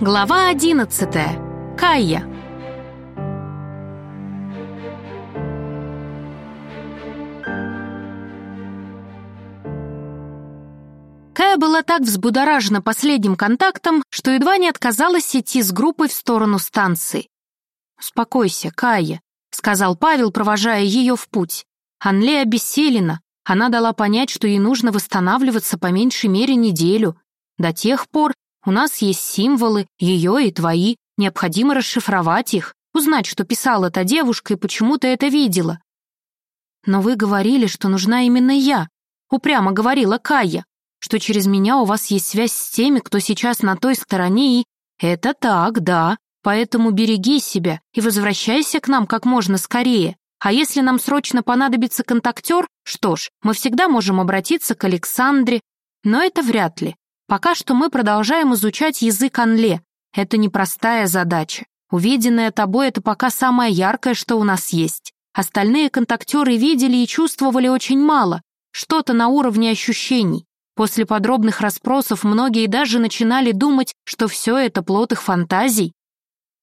Глава 11. Кайя. Кая была так взбудоражена последним контактом, что едва не отказалась идти с группой в сторону станции. «Успокойся, Кая», — сказал Павел, провожая ее в путь. Анле обессилена. Она дала понять, что ей нужно восстанавливаться по меньшей мере неделю. До тех пор, у нас есть символы, ее и твои. Необходимо расшифровать их, узнать, что писала та девушка и почему ты это видела. Но вы говорили, что нужна именно я. Упрямо говорила Кая, что через меня у вас есть связь с теми, кто сейчас на той стороне, и... Это так, да. Поэтому береги себя и возвращайся к нам как можно скорее. А если нам срочно понадобится контактер, что ж, мы всегда можем обратиться к Александре, но это вряд ли. Пока что мы продолжаем изучать язык Анле. Это непростая задача. Увиденное тобой — это пока самое яркое, что у нас есть. Остальные контактеры видели и чувствовали очень мало, что-то на уровне ощущений. После подробных расспросов многие даже начинали думать, что все это плод их фантазий.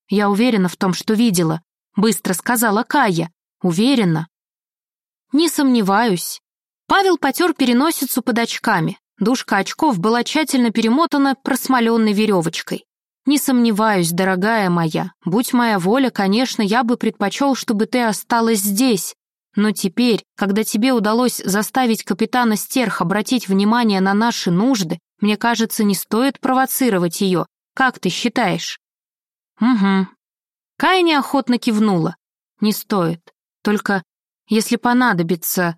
«Я уверена в том, что видела», — быстро сказала Кая. «Уверена». «Не сомневаюсь». Павел потер переносицу под очками. Дужка очков была тщательно перемотана просмоленной веревочкой. «Не сомневаюсь, дорогая моя, будь моя воля, конечно, я бы предпочел, чтобы ты осталась здесь. Но теперь, когда тебе удалось заставить капитана Стерх обратить внимание на наши нужды, мне кажется, не стоит провоцировать ее. Как ты считаешь?» «Угу». Кая неохотно кивнула. «Не стоит. Только, если понадобится...»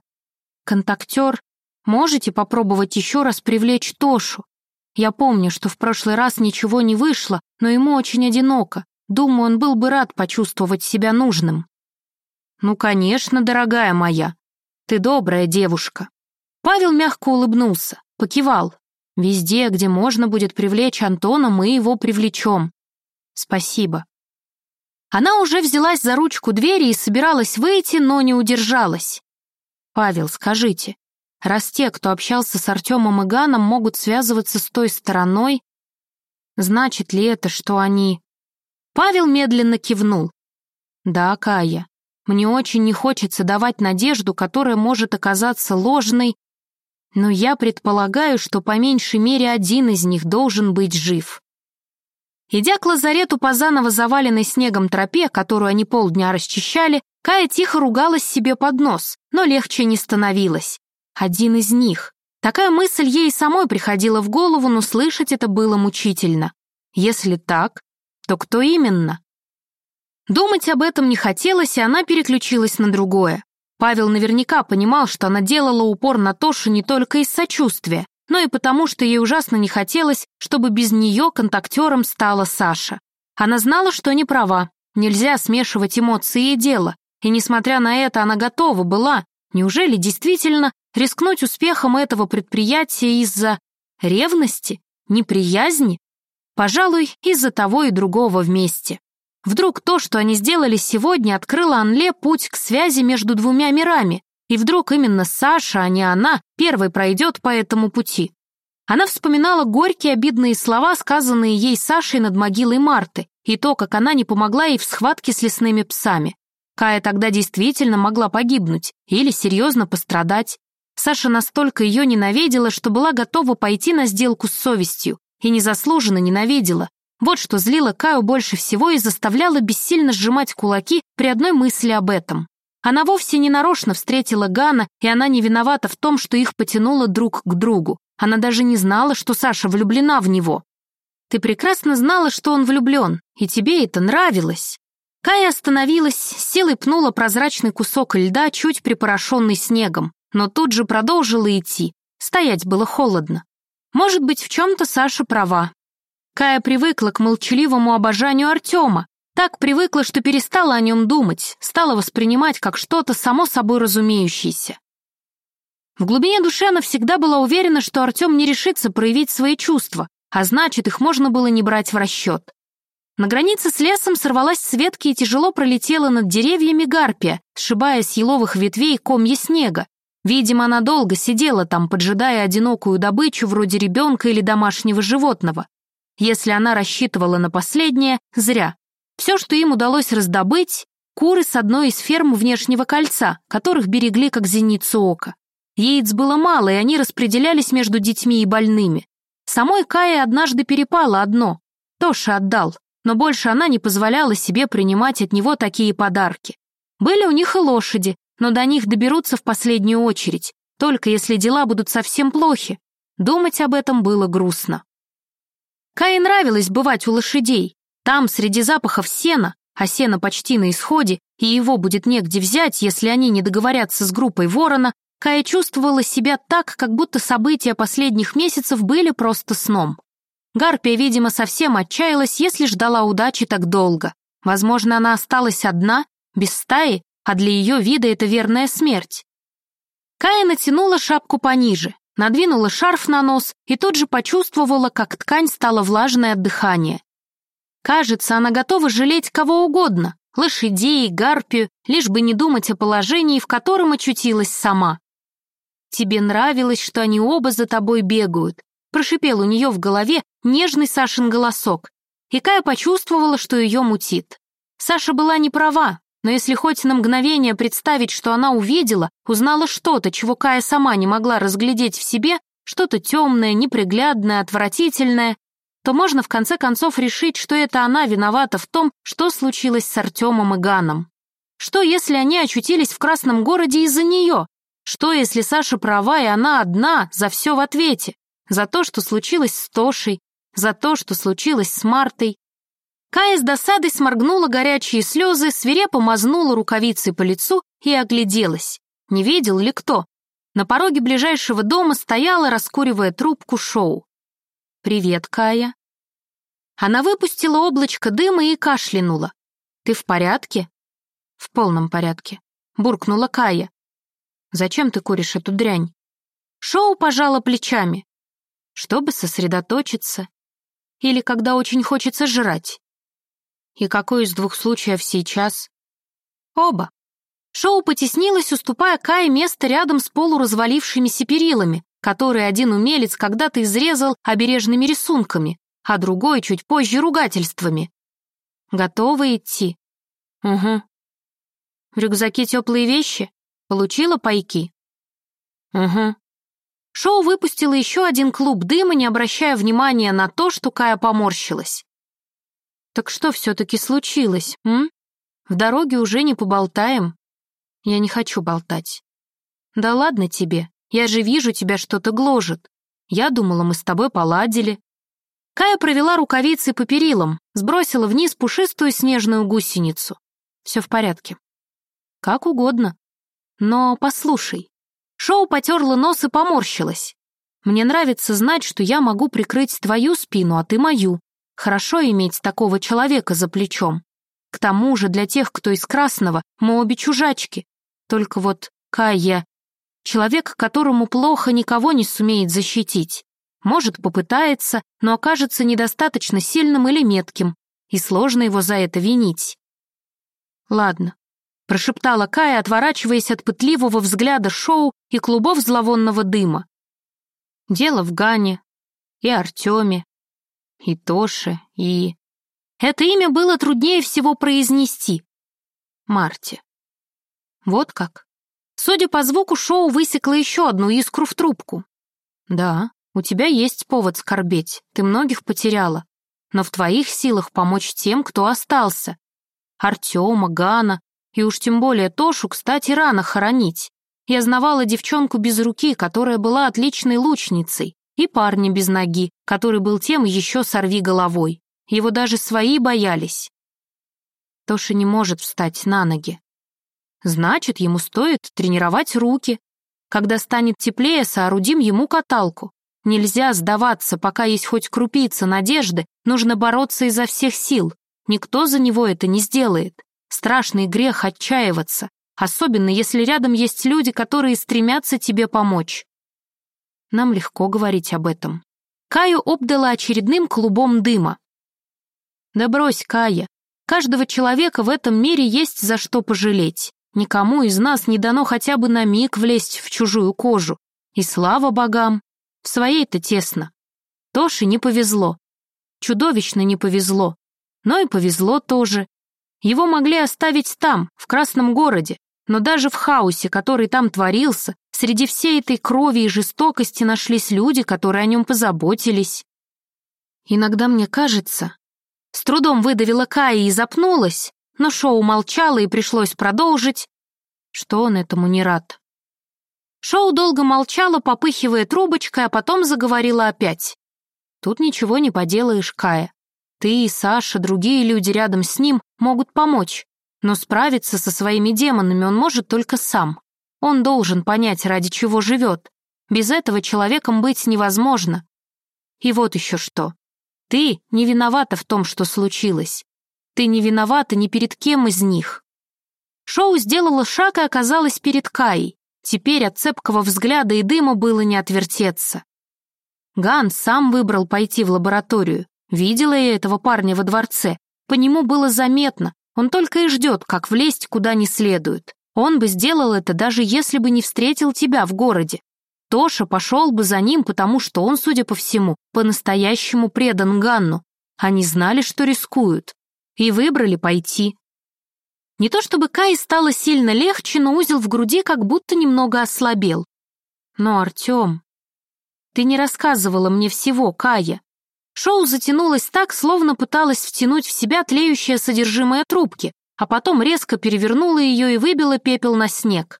Контактер Можете попробовать еще раз привлечь Тошу? Я помню, что в прошлый раз ничего не вышло, но ему очень одиноко. Думаю, он был бы рад почувствовать себя нужным. Ну, конечно, дорогая моя. Ты добрая девушка. Павел мягко улыбнулся, покивал. Везде, где можно будет привлечь Антона, мы его привлечем. Спасибо. Она уже взялась за ручку двери и собиралась выйти, но не удержалась. «Павел, скажите, Раз те, кто общался с Артемом и Ганом, могут связываться с той стороной, значит ли это, что они... Павел медленно кивнул. Да, Кая, мне очень не хочется давать надежду, которая может оказаться ложной, но я предполагаю, что по меньшей мере один из них должен быть жив. Идя к лазарету по заново заваленной снегом тропе, которую они полдня расчищали, Кая тихо ругалась себе под нос, но легче не становилось. Один из них. Такая мысль ей самой приходила в голову, но слышать это было мучительно. Если так, то кто именно? Думать об этом не хотелось, и она переключилась на другое. Павел наверняка понимал, что она делала упор на Тошу не только из сочувствия, но и потому, что ей ужасно не хотелось, чтобы без нее контактером стала Саша. Она знала, что не права, нельзя смешивать эмоции и дело, и, несмотря на это, она готова была, неужели действительно Рискнуть успехом этого предприятия из-за ревности, неприязни? Пожалуй, из-за того и другого вместе. Вдруг то, что они сделали сегодня, открыло Анле путь к связи между двумя мирами, и вдруг именно Саша, а не она, первой пройдет по этому пути. Она вспоминала горькие обидные слова, сказанные ей Сашей над могилой Марты, и то, как она не помогла ей в схватке с лесными псами. Кая тогда действительно могла погибнуть или серьезно пострадать. Саша настолько ее ненавидела, что была готова пойти на сделку с совестью, и незаслуженно ненавидела. Вот что злило Каю больше всего и заставляло бессильно сжимать кулаки при одной мысли об этом. Она вовсе не нарочно встретила Гана, и она не виновата в том, что их потянуло друг к другу. Она даже не знала, что Саша влюблена в него. Ты прекрасно знала, что он влюблен, и тебе это нравилось. Кая остановилась, силой пнула прозрачный кусок льда, чуть припорошенный снегом но тут же продолжила идти. Стоять было холодно. Может быть, в чем-то Саша права. Кая привыкла к молчаливому обожанию Артема, так привыкла, что перестала о нем думать, стала воспринимать как что-то само собой разумеющееся. В глубине души она всегда была уверена, что Артем не решится проявить свои чувства, а значит, их можно было не брать в расчет. На границе с лесом сорвалась с ветки и тяжело пролетела над деревьями гарпия, сшибая с еловых ветвей комья снега, Видимо, она долго сидела там, поджидая одинокую добычу вроде ребенка или домашнего животного. Если она рассчитывала на последнее, зря. Все, что им удалось раздобыть, куры с одной из ферм внешнего кольца, которых берегли как зеницу ока. Яиц было мало, и они распределялись между детьми и больными. Самой Кае однажды перепало одно. Тоша отдал, но больше она не позволяла себе принимать от него такие подарки. Были у них и лошади, но до них доберутся в последнюю очередь, только если дела будут совсем плохи. Думать об этом было грустно. Кае нравилось бывать у лошадей. Там, среди запахов сена, а сено почти на исходе, и его будет негде взять, если они не договорятся с группой ворона, Кая чувствовала себя так, как будто события последних месяцев были просто сном. Гарпия, видимо, совсем отчаялась, если ждала удачи так долго. Возможно, она осталась одна, без стаи, а для ее вида это верная смерть. Кая натянула шапку пониже, надвинула шарф на нос и тут же почувствовала, как ткань стала влажной от дыхания. Кажется, она готова жалеть кого угодно, лошадей, гарпию, лишь бы не думать о положении, в котором очутилась сама. «Тебе нравилось, что они оба за тобой бегают», прошипел у нее в голове нежный Сашин голосок, и Кая почувствовала, что ее мутит. Саша была не права, но если хоть на мгновение представить, что она увидела, узнала что-то, чего Кая сама не могла разглядеть в себе, что-то темное, неприглядное, отвратительное, то можно в конце концов решить, что это она виновата в том, что случилось с Артемом и Ганом. Что, если они очутились в Красном городе из-за нее? Что, если Саша права, и она одна за все в ответе? За то, что случилось с Тошей, за то, что случилось с Мартой. Кая с досадой сморгнула горячие слезы, свирепо мазнула рукавицей по лицу и огляделась. Не видел ли кто? На пороге ближайшего дома стояла, раскуривая трубку, шоу. «Привет, Кая». Она выпустила облачко дыма и кашлянула. «Ты в порядке?» «В полном порядке», — буркнула Кая. Зачем ты куришь эту дрянь?» Шоу пожала плечами. Чтобы сосредоточиться. Или когда очень хочется жрать. И какой из двух случаев сейчас? Оба. Шоу потеснилось, уступая Кае место рядом с полуразвалившимися перилами, которые один умелец когда-то изрезал обережными рисунками, а другой чуть позже ругательствами. Готовы идти? Угу. В рюкзаке теплые вещи? Получила пайки?» «Угу». Шоу выпустила еще один клуб дыма, не обращая внимания на то, что Кая поморщилась. «Так что все-таки случилось, м? В дороге уже не поболтаем?» «Я не хочу болтать». «Да ладно тебе, я же вижу, тебя что-то гложет. Я думала, мы с тобой поладили». Кая провела рукавицей по перилам, сбросила вниз пушистую снежную гусеницу. Все в порядке. Как угодно. Но послушай. Шоу потерла нос и поморщилась. Мне нравится знать, что я могу прикрыть твою спину, а ты мою. Хорошо иметь такого человека за плечом. К тому же для тех, кто из красного, мы обе чужачки. Только вот Кая — человек, которому плохо никого не сумеет защитить. Может, попытается, но окажется недостаточно сильным или метким, и сложно его за это винить. Ладно, прошептала Кая, отворачиваясь от пытливого взгляда шоу и клубов зловонного дыма. Дело в Гане и Артеме, и Тоше, и... Это имя было труднее всего произнести. Марте. Вот как. Судя по звуку, шоу высекло еще одну искру в трубку. Да, у тебя есть повод скорбеть, ты многих потеряла. Но в твоих силах помочь тем, кто остался. Артема, Гана, и уж тем более Тошу, кстати, рано хоронить. Я знавала девчонку без руки, которая была отличной лучницей, и парня без ноги, который был тем еще сорви головой. Его даже свои боялись. Тоша не может встать на ноги. Значит, ему стоит тренировать руки. Когда станет теплее, соорудим ему каталку. Нельзя сдаваться, пока есть хоть крупица надежды, нужно бороться изо всех сил. Никто за него это не сделает. Страшный грех отчаиваться, особенно если рядом есть люди, которые стремятся тебе помочь. Нам легко говорить об этом. Каю обдала очередным клубом дыма. Да брось, Кая. Каждого человека в этом мире есть за что пожалеть. Никому из нас не дано хотя бы на миг влезть в чужую кожу. И слава богам, в своей-то тесно. Тоше не повезло. чудовищно не повезло. Но и повезло тоже. Его могли оставить там, в Красном городе, но даже в хаосе, который там творился, среди всей этой крови и жестокости нашлись люди, которые о нем позаботились. Иногда мне кажется... С трудом выдавила Кая и запнулась, но шоу молчало и пришлось продолжить, что он этому не рад. Шоу долго молчала, попыхивая трубочкой, а потом заговорила опять. Тут ничего не поделаешь, Кая. Ты, Саша, другие люди рядом с ним могут помочь, но справиться со своими демонами он может только сам. Он должен понять, ради чего живет. Без этого человеком быть невозможно. И вот еще что. Ты не виновата в том, что случилось. Ты не виновата ни перед кем из них. Шоу сделала шаг и оказалась перед Каей. Теперь от цепкого взгляда и дыма было не отвертеться. Ган сам выбрал пойти в лабораторию. Видела я этого парня во дворце. По нему было заметно, он только и ждет, как влезть куда не следует. Он бы сделал это, даже если бы не встретил тебя в городе. Тоша пошел бы за ним, потому что он, судя по всему, по-настоящему предан Ганну. Они знали, что рискуют. И выбрали пойти. Не то чтобы Кай стало сильно легче, но узел в груди как будто немного ослабел. Но, Артем, ты не рассказывала мне всего, Кая. Шоу затянулось так, словно пыталась втянуть в себя тлеющее содержимое трубки, а потом резко перевернула ее и выбила пепел на снег,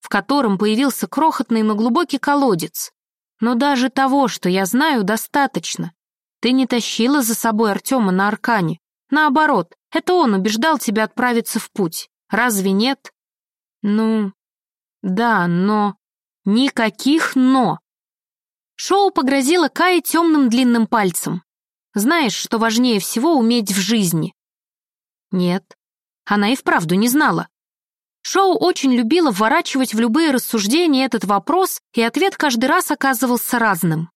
в котором появился крохотный, но глубокий колодец. Но даже того, что я знаю, достаточно. Ты не тащила за собой Артема на Аркане. Наоборот, это он убеждал тебя отправиться в путь. Разве нет? Ну, да, но... Никаких «но». Шоу погрозило Кае темным длинным пальцем. «Знаешь, что важнее всего уметь в жизни?» Нет, она и вправду не знала. Шоу очень любила вворачивать в любые рассуждения этот вопрос, и ответ каждый раз оказывался разным.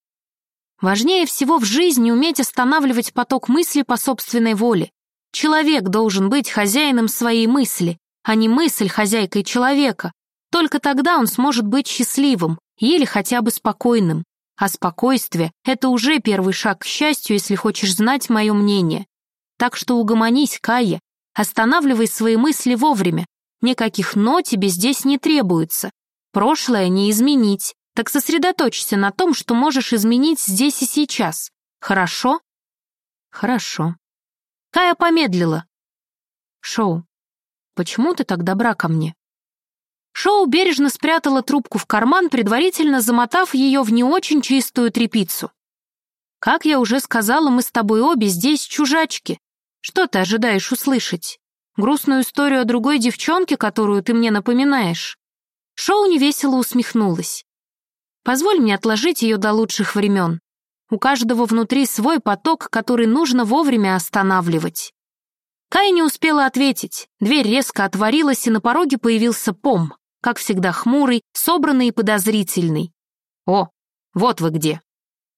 Важнее всего в жизни уметь останавливать поток мысли по собственной воле. Человек должен быть хозяином своей мысли, а не мысль хозяйкой человека. Только тогда он сможет быть счастливым или хотя бы спокойным. А спокойствие — это уже первый шаг к счастью, если хочешь знать мое мнение. Так что угомонись, Кая, останавливай свои мысли вовремя. Никаких «но» тебе здесь не требуется. Прошлое не изменить, так сосредоточься на том, что можешь изменить здесь и сейчас. Хорошо? Хорошо. Кая помедлила. Шоу, почему ты так добра ко мне? Шоу бережно спрятала трубку в карман, предварительно замотав ее в не очень чистую тряпицу. «Как я уже сказала, мы с тобой обе здесь чужачки. Что ты ожидаешь услышать? Грустную историю о другой девчонке, которую ты мне напоминаешь?» Шоу невесело усмехнулась. «Позволь мне отложить ее до лучших времен. У каждого внутри свой поток, который нужно вовремя останавливать». Кай не успела ответить. Дверь резко отворилась, и на пороге появился Пом как всегда хмурый, собранный и подозрительный. «О, вот вы где!»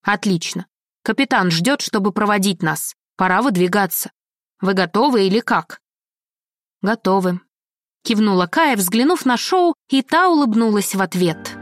«Отлично. Капитан ждет, чтобы проводить нас. Пора выдвигаться. Вы готовы или как?» «Готовы», — кивнула Кая, взглянув на шоу, и та улыбнулась в ответ.